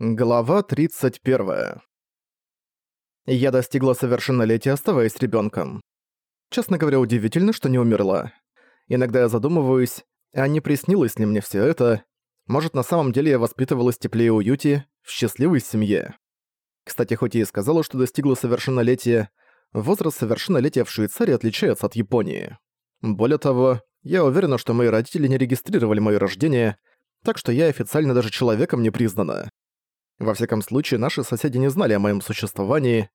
Глава 31. Я достигла совершеннолетия, оставаясь ребенком. Честно говоря, удивительно, что не умерла. Иногда я задумываюсь, а не приснилось ли мне все это? Может, на самом деле я воспитывалась в тепле и уюте, в счастливой семье. Кстати, хоть и сказала, что достигла совершеннолетия, возраст совершеннолетия в Швейцарии отличается от Японии. Более того, я уверена, что мои родители не регистрировали моё рождение, так что я официально даже человеком не признана. Во всяком случае, наши соседи не знали о моем существовании.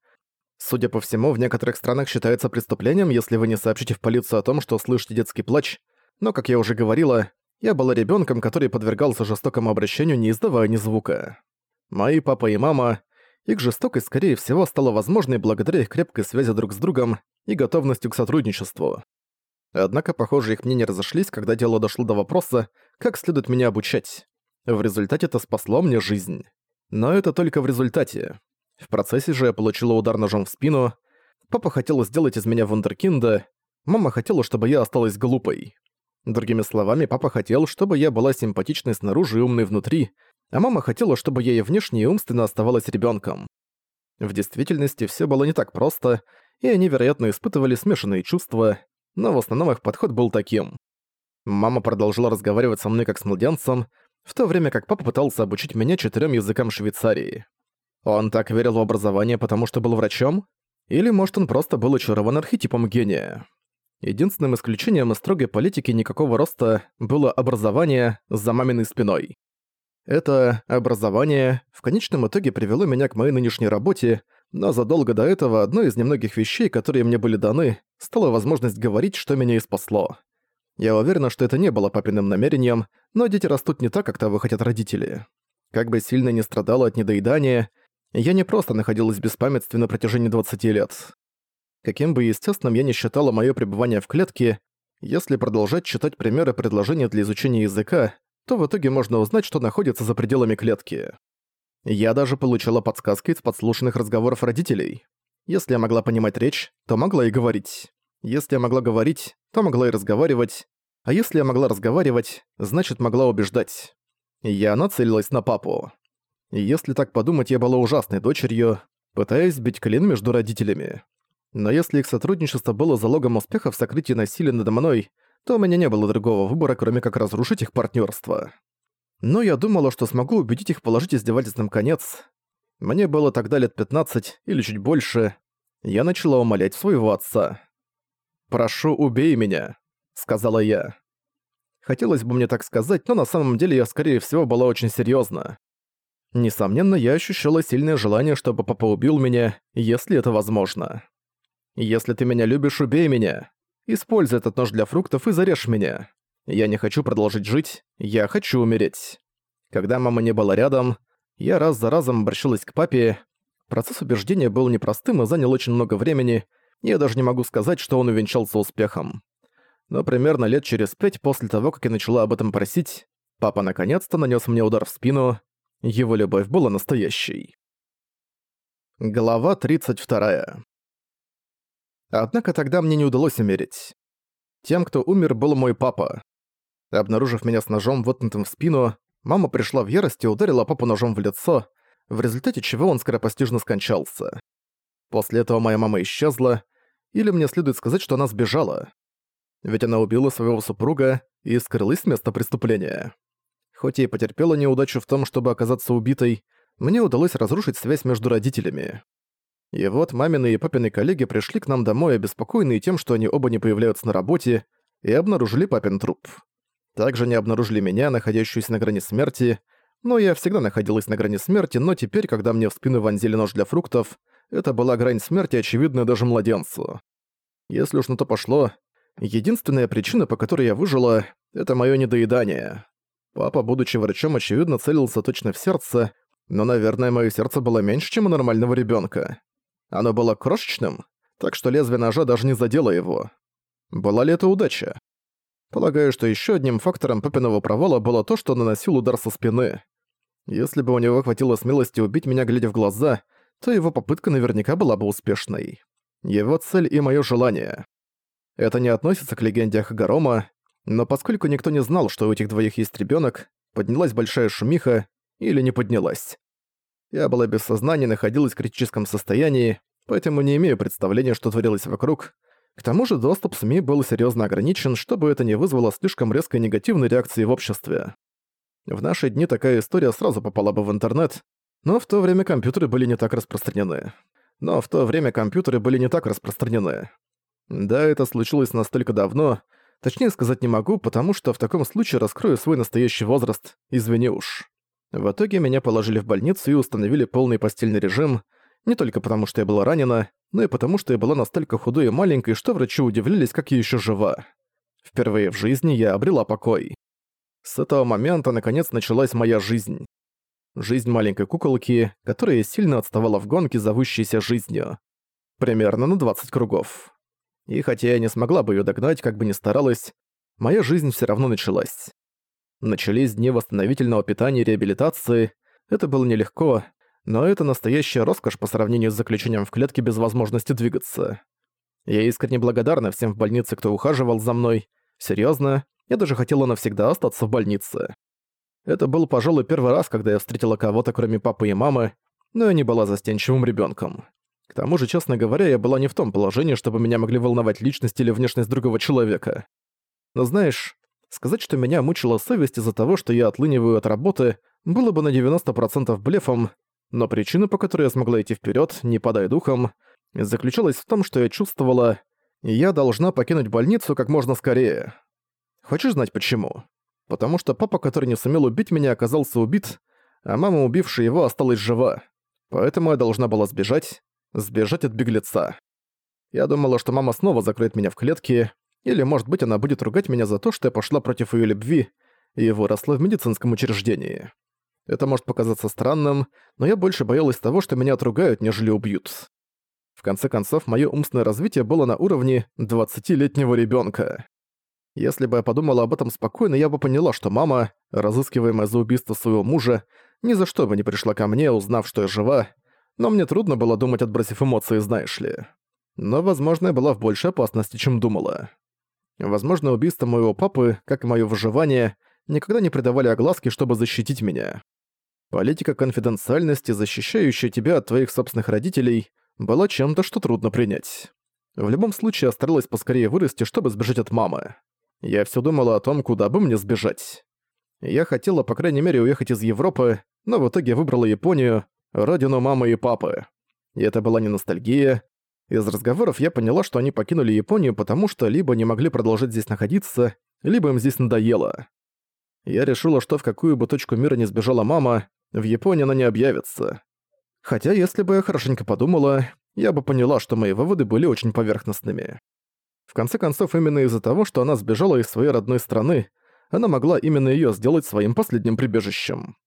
Судя по всему, в некоторых странах считается преступлением, если вы не сообщите в полицию о том, что слышите детский плач, но, как я уже говорила, я была ребенком, который подвергался жестокому обращению, не издавая ни звука. Мои папа и мама, их жестокость, скорее всего, стала возможной благодаря их крепкой связи друг с другом и готовностью к сотрудничеству. Однако, похоже, их мнения разошлись, когда дело дошло до вопроса, как следует меня обучать. В результате это спасло мне жизнь. Но это только в результате. В процессе же я получила удар ножом в спину. Папа хотел сделать из меня вундеркинда. Мама хотела, чтобы я осталась глупой. Другими словами, папа хотел, чтобы я была симпатичной снаружи и умной внутри, а мама хотела, чтобы я и внешне и умственно оставалась ребенком. В действительности все было не так просто, и они, вероятно, испытывали смешанные чувства, но в основном их подход был таким. Мама продолжила разговаривать со мной как с младенцем, в то время как папа пытался обучить меня четырем языкам Швейцарии. Он так верил в образование, потому что был врачом? Или, может, он просто был очарован архетипом гения? Единственным исключением из строгой политики никакого роста было образование за маминой спиной. Это образование в конечном итоге привело меня к моей нынешней работе, но задолго до этого одной из немногих вещей, которые мне были даны, стала возможность говорить, что меня и спасло. Я уверена, что это не было папиным намерением, но дети растут не так, как того хотят родители. Как бы сильно не страдала от недоедания, я не просто находилась в беспамятстве на протяжении 20 лет. Каким бы естественным я не считала моё пребывание в клетке, если продолжать читать примеры предложения для изучения языка, то в итоге можно узнать, что находится за пределами клетки. Я даже получила подсказки из подслушанных разговоров родителей. Если я могла понимать речь, то могла и говорить. Если я могла говорить, то могла и разговаривать. А если я могла разговаривать, значит могла убеждать. Я нацелилась на папу. И если так подумать, я была ужасной дочерью, пытаясь сбить клин между родителями. Но если их сотрудничество было залогом успеха в сокрытии насилия надо мной, то у меня не было другого выбора, кроме как разрушить их партнерство. Но я думала, что смогу убедить их положить издевательством конец. Мне было тогда лет 15 или чуть больше. Я начала умолять своего отца. «Прошу, убей меня», — сказала я. Хотелось бы мне так сказать, но на самом деле я, скорее всего, была очень серьёзна. Несомненно, я ощущала сильное желание, чтобы папа убил меня, если это возможно. «Если ты меня любишь, убей меня. Используй этот нож для фруктов и зарежь меня. Я не хочу продолжить жить, я хочу умереть». Когда мама не была рядом, я раз за разом обращалась к папе. Процесс убеждения был непростым и занял очень много времени, я даже не могу сказать, что он увенчался успехом. Но примерно лет через пять после того, как я начала об этом просить, папа наконец-то нанес мне удар в спину. Его любовь была настоящей. Глава 32. Однако тогда мне не удалось умереть. Тем, кто умер, был мой папа. Обнаружив меня с ножом, воткнутым в спину, мама пришла в ярость и ударила папу ножом в лицо, в результате чего он скоропостижно скончался. После этого моя мама исчезла, или мне следует сказать, что она сбежала. Ведь она убила своего супруга и скрылась с места преступления. Хоть и потерпела неудачу в том, чтобы оказаться убитой, мне удалось разрушить связь между родителями. И вот мамины и папины коллеги пришли к нам домой обеспокоенные тем, что они оба не появляются на работе, и обнаружили папин труп. Также не обнаружили меня, находящуюся на грани смерти, но я всегда находилась на грани смерти, но теперь, когда мне в спину вонзили нож для фруктов, это была грань смерти, очевидная даже младенцу. Если уж на то пошло, единственная причина, по которой я выжила, это моё недоедание. Папа, будучи врачом, очевидно целился точно в сердце, но, наверное, моё сердце было меньше, чем у нормального ребёнка. Оно было крошечным, так что лезвие ножа даже не задело его. Была ли это удача? Полагаю, что ещё одним фактором папиного провала было то, что наносил удар со спины. Если бы у него хватило смелости убить меня, глядя в глаза, то его попытка наверняка была бы успешной. Его цель и моё желание. Это не относится к легенде Хагарома, но поскольку никто не знал, что у этих двоих есть ребёнок, поднялась большая шумиха или не поднялась. Я была без сознания, находилась в критическом состоянии, поэтому не имею представления, что творилось вокруг. К тому же доступ СМИ был серьезно ограничен, чтобы это не вызвало слишком резкой негативной реакции в обществе. В наши дни такая история сразу попала бы в интернет, но в то время компьютеры были не так распространены. Но в то время компьютеры были не так распространены. Да, это случилось настолько давно, точнее сказать не могу, потому что в таком случае раскрою свой настоящий возраст, извини уж. В итоге меня положили в больницу и установили полный постельный режим, не только потому, что я была ранена, но и потому, что я была настолько худой и маленькой, что врачи удивлялись, как я еще жива. Впервые в жизни я обрела покой. С этого момента, наконец, началась моя жизнь. Жизнь маленькой куколки, которая сильно отставала в гонке, зовущейся жизнью. Примерно на 20 кругов. И хотя я не смогла бы ее догнать, как бы ни старалась, моя жизнь все равно началась. Начались дни восстановительного питания и реабилитации. Это было нелегко, но это настоящая роскошь по сравнению с заключением в клетке без возможности двигаться. Я искренне благодарна всем в больнице, кто ухаживал за мной. Серьезно, я даже хотела навсегда остаться в больнице. Это был, пожалуй, первый раз, когда я встретила кого-то, кроме папы и мамы, но я не была застенчивым ребенком. К тому же, честно говоря, я была не в том положении, чтобы меня могли волновать личность или внешность другого человека. Но знаешь, сказать, что меня мучила совесть из-за того, что я отлыниваю от работы, было бы на 90% блефом, но причина, по которой я смогла идти вперед, не падая духом, заключалась в том, что я чувствовала, я должна покинуть больницу как можно скорее. Хочешь знать почему? Потому что папа, который не сумел убить меня, оказался убит, а мама, убившая его, осталась жива. Поэтому я должна была сбежать, сбежать от беглеца. Я думала, что мама снова закроет меня в клетке, или, может быть, она будет ругать меня за то, что я пошла против ее любви и выросла в медицинском учреждении. Это может показаться странным, но я больше боялась того, что меня отругают, нежели убьют. В конце концов, моё умственное развитие было на уровне 20-летнего ребёнка. Если бы я подумала об этом спокойно, я бы поняла, что мама, разыскиваемая за убийство своего мужа, ни за что бы не пришла ко мне, узнав, что я жива, но мне трудно было думать, отбросив эмоции, знаешь ли. Но, возможно, я была в большей опасности, чем думала. Возможно, убийство моего папы, как и моё выживание, никогда не придавали огласки, чтобы защитить меня. Политика конфиденциальности, защищающая тебя от твоих собственных родителей, была чем-то, что трудно принять. В любом случае, я старалась поскорее вырасти, чтобы сбежать от мамы. Я все думала о том, куда бы мне сбежать. Я хотела, по крайней мере, уехать из Европы, но в итоге выбрала Японию, родину мамы и папы. И это была не ностальгия. Из разговоров я поняла, что они покинули Японию, потому что либо не могли продолжать здесь находиться, либо им здесь надоело. Я решила, что в какую бы точку мира не сбежала мама, в Японии она не объявится. Хотя, если бы я хорошенько подумала, я бы поняла, что мои выводы были очень поверхностными. В конце концов, именно из-за того, что она сбежала из своей родной страны, она могла именно её сделать своим последним прибежищем.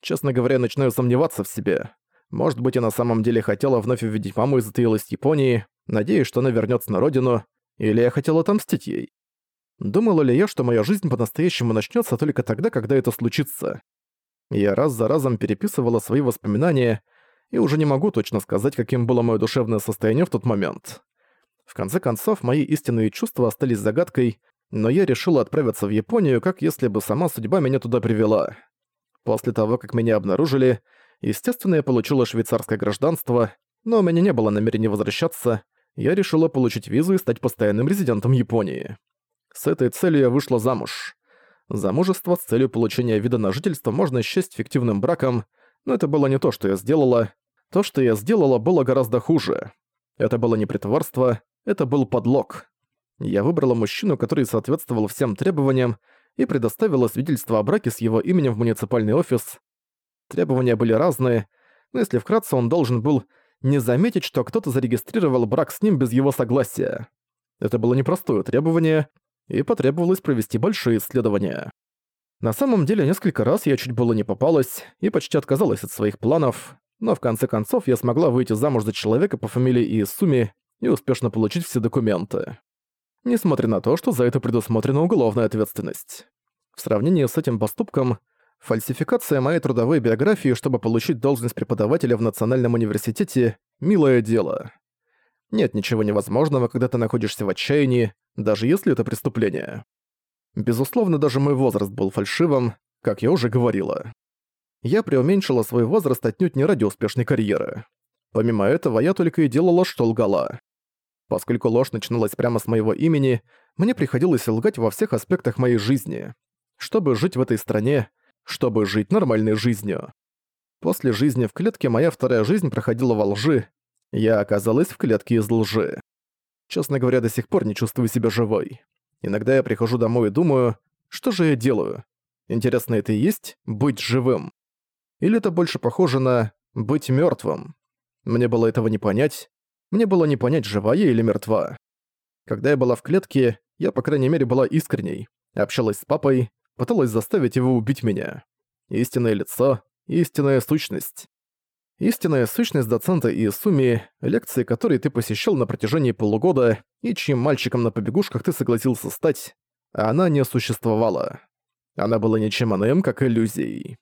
Честно говоря, начинаю сомневаться в себе. Может быть, я на самом деле хотела вновь увидеть маму и затаилась в Японии, надеясь, что она вернётся на родину, или я хотела отомстить ей. Думала ли я, что моя жизнь по-настоящему начнётся только тогда, когда это случится? Я раз за разом переписывала свои воспоминания и уже не могу точно сказать, каким было мое душевное состояние в тот момент. В конце концов, мои истинные чувства остались загадкой, но я решила отправиться в Японию, как если бы сама судьба меня туда привела. После того, как меня обнаружили, естественно, я получила швейцарское гражданство, но у меня не было намерения возвращаться, я решила получить визу и стать постоянным резидентом Японии. С этой целью я вышла замуж. Замужество с целью получения вида на жительство можно счесть фиктивным браком, но это было не то, что я сделала. То, что я сделала, было гораздо хуже. Это было не притворство, это был подлог. Я выбрала мужчину, который соответствовал всем требованиям, и предоставила свидетельство о браке с его именем в муниципальный офис. Требования были разные, но если вкратце, он должен был не заметить, что кто-то зарегистрировал брак с ним без его согласия. Это было непростое требование, и потребовалось провести большие исследования. На самом деле, несколько раз я чуть было не попалась и почти отказалась от своих планов, но в конце концов я смогла выйти замуж за человека по фамилии Иисуми и успешно получить все документы. Несмотря на то, что за это предусмотрена уголовная ответственность. В сравнении с этим поступком, фальсификация моей трудовой биографии, чтобы получить должность преподавателя в Национальном университете – милое дело. Нет ничего невозможного, когда ты находишься в отчаянии, даже если это преступление. Безусловно, даже мой возраст был фальшивым, как я уже говорила. я преуменьшила свой возраст отнюдь не ради успешной карьеры. Помимо этого, я только и делала, что лгала. Поскольку ложь начиналась прямо с моего имени, мне приходилось лгать во всех аспектах моей жизни, чтобы жить в этой стране, чтобы жить нормальной жизнью. После жизни в клетке моя вторая жизнь проходила во лжи. Я оказалась в клетке из лжи. Честно говоря, до сих пор не чувствую себя живой. Иногда я прихожу домой и думаю, что же я делаю? Интересно, это и есть быть живым? Или это больше похоже на быть мертвым? Мне было этого не понять. Мне было не понять, жива я или мертва. Когда я была в клетке, я, по крайней мере, была искренней. Общалась с папой, пыталась заставить его убить меня. Истинное лицо, истинная сущность. Истинная сущность доцента Иесуми, лекции которой ты посещал на протяжении полугода и чьим мальчиком на побегушках ты согласился стать, она не существовала. Она была ничем иным, как иллюзией.